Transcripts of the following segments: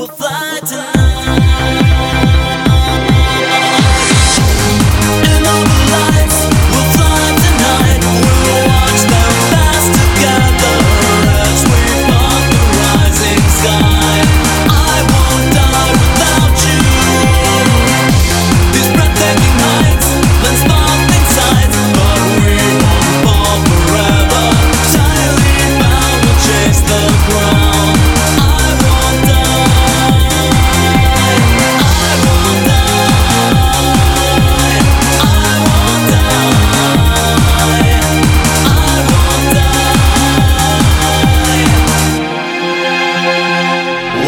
We'll fly tonight.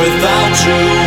without you.